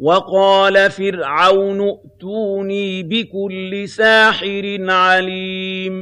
وَقَالَ فِرْعَوْنُ ائْتُونِي بِكُلِّ سَاحِرٍ عَلِيمٍ.